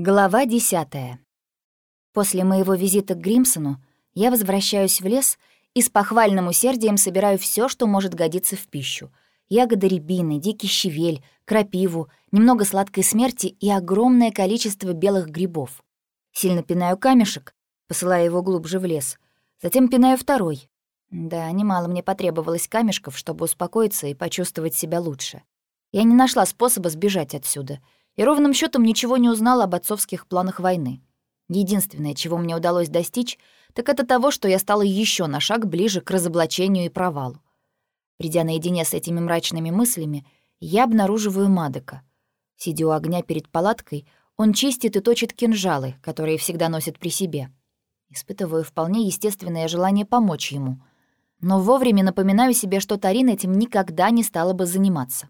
Глава десятая. После моего визита к Гримсону я возвращаюсь в лес и с похвальным усердием собираю все, что может годиться в пищу. Ягоды рябины, дикий щавель, крапиву, немного сладкой смерти и огромное количество белых грибов. Сильно пинаю камешек, посылая его глубже в лес. Затем пинаю второй. Да, немало мне потребовалось камешков, чтобы успокоиться и почувствовать себя лучше. Я не нашла способа сбежать отсюда — и ровным счетом ничего не узнала об отцовских планах войны. Единственное, чего мне удалось достичь, так это того, что я стала еще на шаг ближе к разоблачению и провалу. Придя наедине с этими мрачными мыслями, я обнаруживаю Мадока. Сидя у огня перед палаткой, он чистит и точит кинжалы, которые всегда носит при себе. Испытываю вполне естественное желание помочь ему. Но вовремя напоминаю себе, что Тарин этим никогда не стала бы заниматься.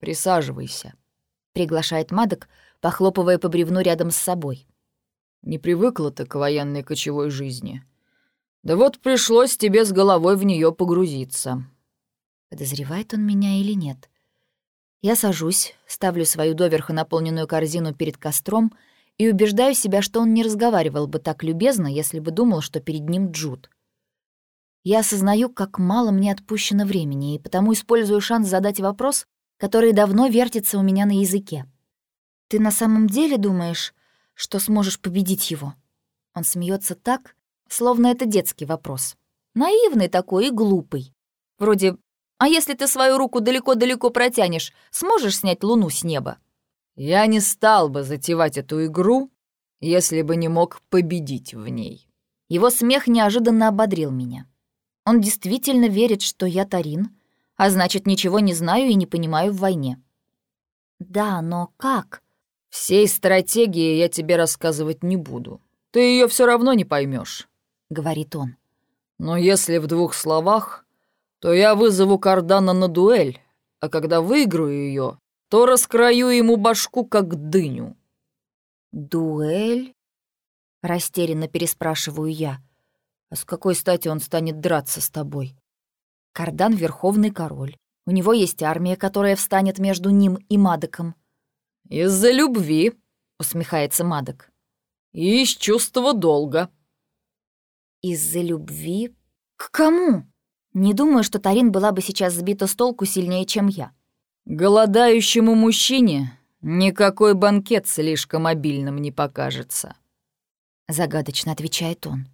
«Присаживайся», — приглашает Мадок, похлопывая по бревну рядом с собой. «Не привыкла ты к военной кочевой жизни. Да вот пришлось тебе с головой в нее погрузиться». Подозревает он меня или нет? Я сажусь, ставлю свою доверху наполненную корзину перед костром и убеждаю себя, что он не разговаривал бы так любезно, если бы думал, что перед ним Джуд. Я осознаю, как мало мне отпущено времени, и потому использую шанс задать вопрос, который давно вертится у меня на языке. «Ты на самом деле думаешь, что сможешь победить его?» Он смеется так, словно это детский вопрос. Наивный такой и глупый. Вроде «А если ты свою руку далеко-далеко протянешь, сможешь снять луну с неба?» «Я не стал бы затевать эту игру, если бы не мог победить в ней». Его смех неожиданно ободрил меня. Он действительно верит, что я Тарин, а значит, ничего не знаю и не понимаю в войне. Да, но как? Всей стратегии я тебе рассказывать не буду. Ты ее все равно не поймешь, говорит он. Но если в двух словах, то я вызову Кардана на дуэль, а когда выиграю ее, то раскрою ему башку, как дыню. «Дуэль?» — растерянно переспрашиваю я. «А с какой стати он станет драться с тобой?» Кардан — верховный король. У него есть армия, которая встанет между ним и Мадоком. «Из-за любви», — усмехается Мадок. «И из чувства долга». «Из-за любви? К кому?» Не думаю, что Тарин была бы сейчас сбита с толку сильнее, чем я. «Голодающему мужчине никакой банкет слишком обильным не покажется», — загадочно отвечает он.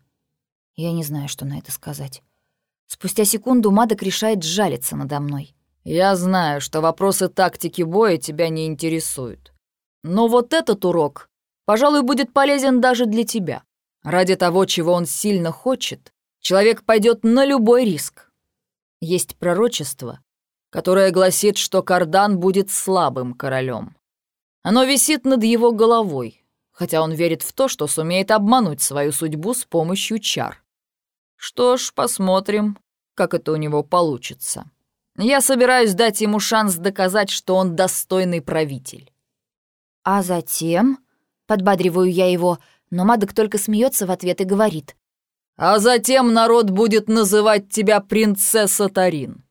Я не знаю, что на это сказать. Спустя секунду Мадок решает сжалиться надо мной. «Я знаю, что вопросы тактики боя тебя не интересуют. Но вот этот урок, пожалуй, будет полезен даже для тебя. Ради того, чего он сильно хочет, человек пойдет на любой риск. Есть пророчество, которое гласит, что Кардан будет слабым королем. Оно висит над его головой, хотя он верит в то, что сумеет обмануть свою судьбу с помощью чар. Что ж, посмотрим, как это у него получится. Я собираюсь дать ему шанс доказать, что он достойный правитель. А затем, подбадриваю я его, но Мадок только смеется в ответ и говорит. А затем народ будет называть тебя принцесса Тарин.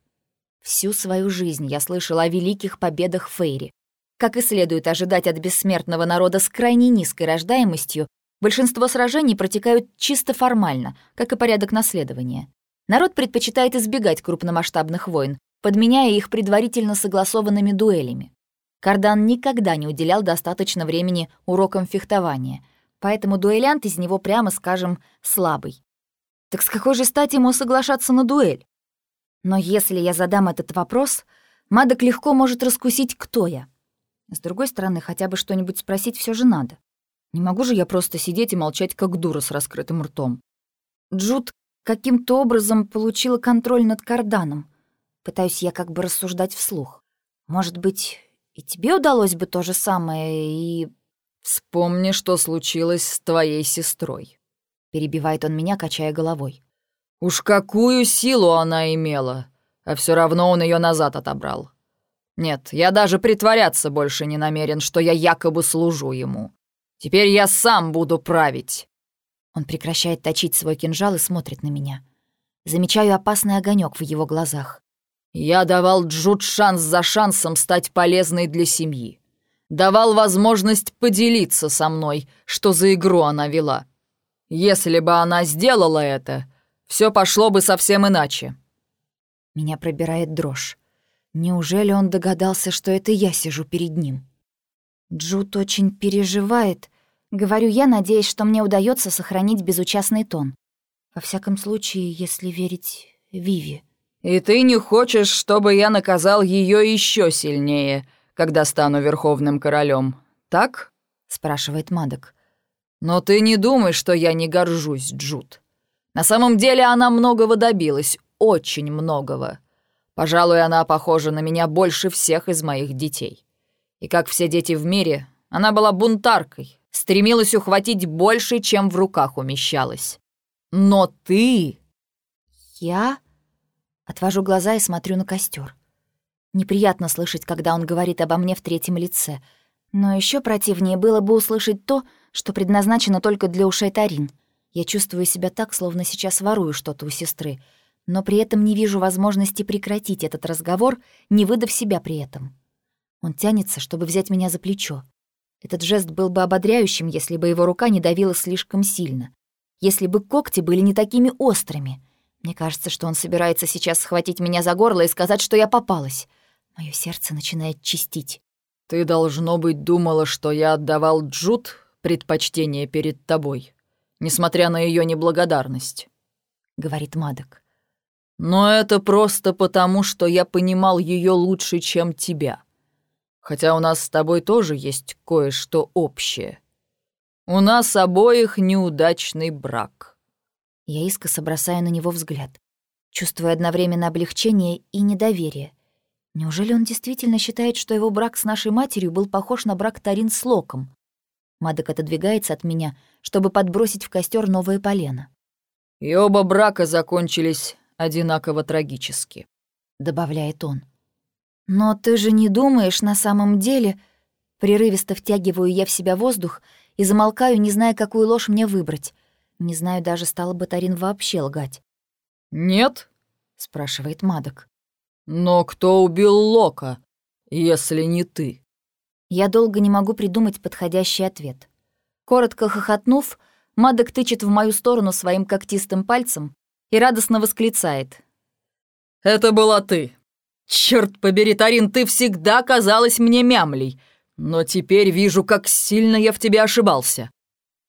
Всю свою жизнь я слышала о великих победах Фейри. Как и следует ожидать от бессмертного народа с крайне низкой рождаемостью, Большинство сражений протекают чисто формально, как и порядок наследования. Народ предпочитает избегать крупномасштабных войн, подменяя их предварительно согласованными дуэлями. Кардан никогда не уделял достаточно времени урокам фехтования, поэтому дуэлянт из него, прямо скажем, слабый. Так с какой же стати ему соглашаться на дуэль? Но если я задам этот вопрос, Мадок легко может раскусить, кто я. С другой стороны, хотя бы что-нибудь спросить все же надо. Не могу же я просто сидеть и молчать, как дура с раскрытым ртом. Джуд каким-то образом получила контроль над карданом. Пытаюсь я как бы рассуждать вслух. Может быть, и тебе удалось бы то же самое, и... «Вспомни, что случилось с твоей сестрой», — перебивает он меня, качая головой. «Уж какую силу она имела, а все равно он ее назад отобрал. Нет, я даже притворяться больше не намерен, что я якобы служу ему. Теперь я сам буду править!» Он прекращает точить свой кинжал и смотрит на меня. Замечаю опасный огонек в его глазах. «Я давал Джуд шанс за шансом стать полезной для семьи. давал возможность поделиться со мной, что за игру она вела. Если бы она сделала это, все пошло бы совсем иначе. Меня пробирает дрожь. Неужели он догадался, что это я сижу перед ним? Джуд очень переживает. Говорю я, надеясь, что мне удается сохранить безучастный тон. Во всяком случае, если верить Виви. «И ты не хочешь, чтобы я наказал ее еще сильнее, когда стану верховным королем, так?» — спрашивает Мадок. «Но ты не думай, что я не горжусь, Джуд. На самом деле она многого добилась, очень многого. Пожалуй, она похожа на меня больше всех из моих детей. И как все дети в мире, она была бунтаркой, стремилась ухватить больше, чем в руках умещалась. Но ты...» «Я?» Отвожу глаза и смотрю на костер. Неприятно слышать, когда он говорит обо мне в третьем лице. Но еще противнее было бы услышать то, что предназначено только для ушей Тарин. Я чувствую себя так, словно сейчас ворую что-то у сестры, но при этом не вижу возможности прекратить этот разговор, не выдав себя при этом. Он тянется, чтобы взять меня за плечо. Этот жест был бы ободряющим, если бы его рука не давила слишком сильно. Если бы когти были не такими острыми — мне кажется, что он собирается сейчас схватить меня за горло и сказать, что я попалась. Моё сердце начинает чистить. «Ты, должно быть, думала, что я отдавал Джуд предпочтение перед тобой, несмотря на её неблагодарность», — говорит Мадок. «Но это просто потому, что я понимал её лучше, чем тебя. Хотя у нас с тобой тоже есть кое-что общее. У нас обоих неудачный брак». Я искоса бросаю на него взгляд, чувствуя одновременно облегчение и недоверие. Неужели он действительно считает, что его брак с нашей матерью был похож на брак Тарин с Локом? Мадок отодвигается от меня, чтобы подбросить в костер новое полено. «И оба брака закончились одинаково трагически», — добавляет он. «Но ты же не думаешь на самом деле...» Прерывисто втягиваю я в себя воздух и замолкаю, не зная, какую ложь мне выбрать. Не знаю даже, стала бы Тарин вообще лгать. «Нет?» — спрашивает Мадок. «Но кто убил Лока, если не ты?» Я долго не могу придумать подходящий ответ. Коротко хохотнув, Мадок тычет в мою сторону своим когтистым пальцем и радостно восклицает. «Это была ты! Черт побери, Тарин, ты всегда казалась мне мямлей, но теперь вижу, как сильно я в тебе ошибался.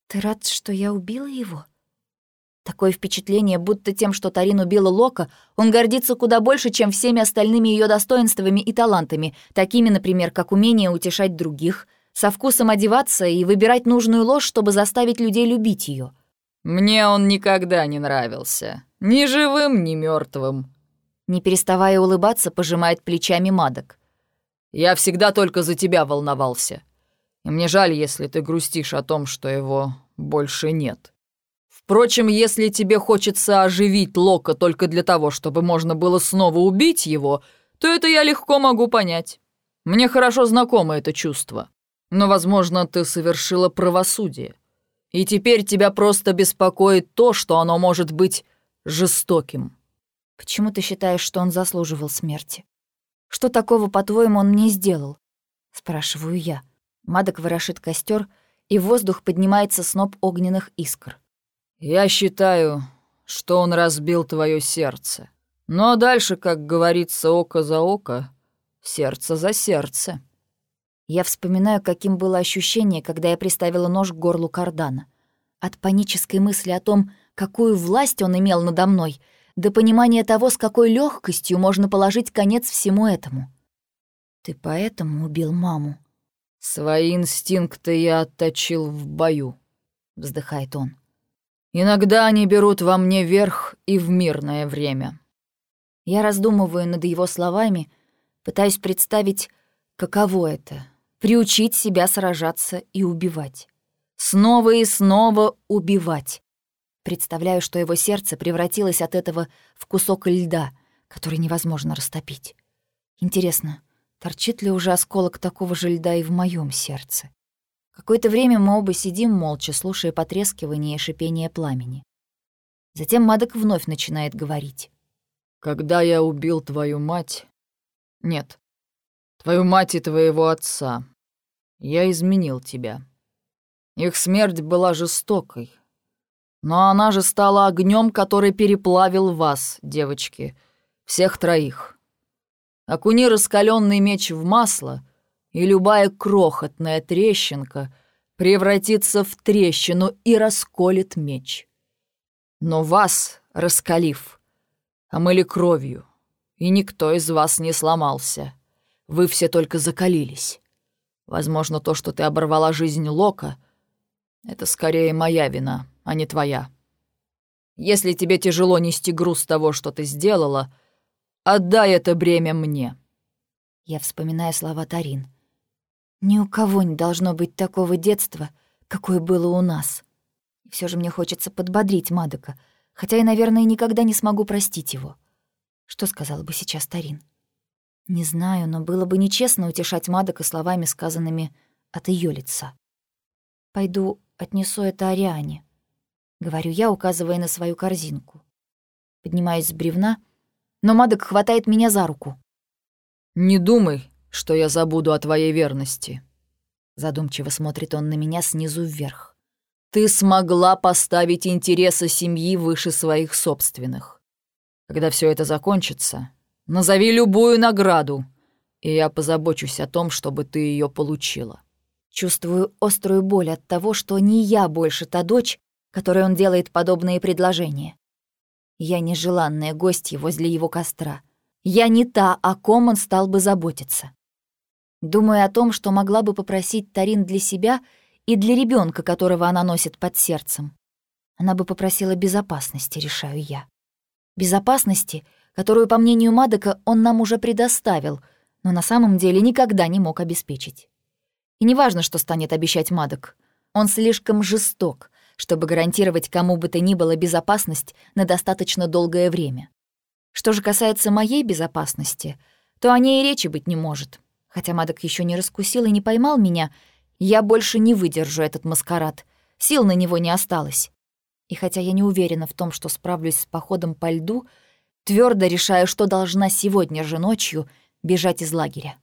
«Ты рад, что я убила его?» Такое впечатление, будто тем, что Тарин убила Лока, он гордится куда больше, чем всеми остальными ее достоинствами и талантами, такими, например, как умение утешать других, со вкусом одеваться и выбирать нужную ложь, чтобы заставить людей любить ее. «Мне он никогда не нравился. Ни живым, ни мертвым. Не переставая улыбаться, пожимает плечами Мадок. «Я всегда только за тебя волновался. И мне жаль, если ты грустишь о том, что его больше нет. Впрочем, если тебе хочется оживить Лока только для того, чтобы можно было снова убить его, то это я легко могу понять. Мне хорошо знакомо это чувство. Но, возможно, ты совершила правосудие. И теперь тебя просто беспокоит то, что оно может быть жестоким. Почему ты считаешь, что он заслуживал смерти? Что такого, по-твоему, он мне сделал? Спрашиваю я. Мадок ворошит костер, и в воздух поднимается сноп огненных искр. «Я считаю, что он разбил твое сердце. Ну а дальше, как говорится, око за око, сердце за сердце». Я вспоминаю, каким было ощущение, когда я приставила нож к горлу кардана. От панической мысли о том, какую власть он имел надо мной, до понимания того, с какой легкостью можно положить конец всему этому. «Ты поэтому убил маму?» «Свои инстинкты я отточил в бою», — вздыхает он. «Иногда они берут во мне верх и в мирное время». Я раздумываю над его словами, пытаюсь представить, каково это — приучить себя сражаться и убивать. Снова и снова убивать. Представляю, что его сердце превратилось от этого в кусок льда, который невозможно растопить. Интересно, Торчит ли уже осколок такого же льда и в моем сердце? Какое-то время мы оба сидим молча, слушая потрескивание и шипение пламени. Затем Мадок вновь начинает говорить. «Когда я убил твою мать... Нет, твою мать и твоего отца, я изменил тебя. Их смерть была жестокой, но она же стала огнем, который переплавил вас, девочки, всех троих. Окуни раскаленный меч в масло, и любая крохотная трещинка превратится в трещину и расколет меч. Но вас, раскалив, омыли кровью, и никто из вас не сломался. Вы все только закалились. Возможно, то, что ты оборвала жизнь Лока, это скорее моя вина, а не твоя. Если тебе тяжело нести груз того, что ты сделала, отдай это бремя мне». Я вспоминаю слова Тарин. «Ни у кого не должно быть такого детства, какое было у нас. Все же мне хочется подбодрить Мадока, хотя я, наверное, никогда не смогу простить его. Что сказала бы сейчас Тарин? Не знаю, но было бы нечестно утешать Мадока словами, сказанными от ее лица. Пойду отнесу это Ариане. Говорю я, указывая на свою корзинку. Поднимаюсь с бревна, но Мадок хватает меня за руку. «Не думай, что я забуду о твоей верности», Задумчиво смотрит он на меня снизу вверх. «Ты смогла поставить интересы семьи выше своих собственных. Когда все это закончится, назови любую награду, и я позабочусь о том, чтобы ты ее получила». Чувствую острую боль от того, что не я больше та дочь, которой он делает подобные предложения. Я нежеланная гостья возле его костра. Я не та, о ком он стал бы заботиться. Думаю о том, что могла бы попросить Тарин для себя и для ребенка, которого она носит под сердцем. Она бы попросила безопасности, решаю я. Безопасности, которую, по мнению Мадока, он нам уже предоставил, но на самом деле никогда не мог обеспечить. И неважно, что станет обещать Мадок. Он слишком жесток, чтобы гарантировать кому бы то ни было безопасность на достаточно долгое время. Что же касается моей безопасности, то о ней и речи быть не может. Хотя Мадок еще не раскусил и не поймал меня, я больше не выдержу этот маскарад. Сил на него не осталось. И хотя я не уверена в том, что справлюсь с походом по льду, твердо решаю, что должна сегодня же ночью бежать из лагеря.